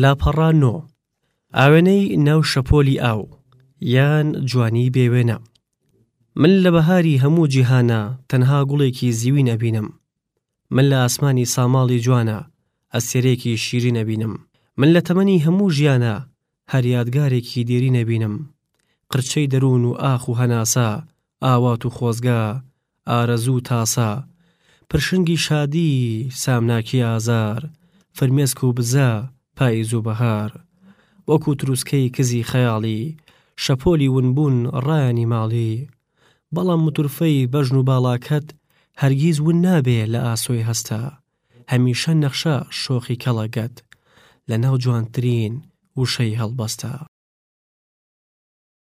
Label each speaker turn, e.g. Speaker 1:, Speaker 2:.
Speaker 1: لاپەڕە نۆ ئاوێنەی ناو شەپۆلی ئاو یان جوانی بێوێنە من لە بەهاری هەموو جیهانە تەنها گوڵێکی زیوی نەبینم من لە ئاسمانی ساماڵی جوانە ئەستێرێکی شیری نەبینم من لە تەمەنی هەموو ژیانە هەر یادگارێکی دێری نەبینم قرچەی دەروون و ئاخ و هەناسە ئاوات و خۆزگە ئارەزوو تاسە پرشنگی شادی سامناکی ئازار فرمێسک و بزە پاییز و بەهار وەکوو تروسکەی کزی خەیاڵی شەپۆلی ونبوون ڕایانی ماڵی بەڵام متورفەی بەژن و باڵاکەت هەرگیز ون نابێ لە ئاسۆی هەستا هەمیشە نەخشە شۆخی کەڵەگەت. لەناو جوانترین وشەی هەڵبەستە.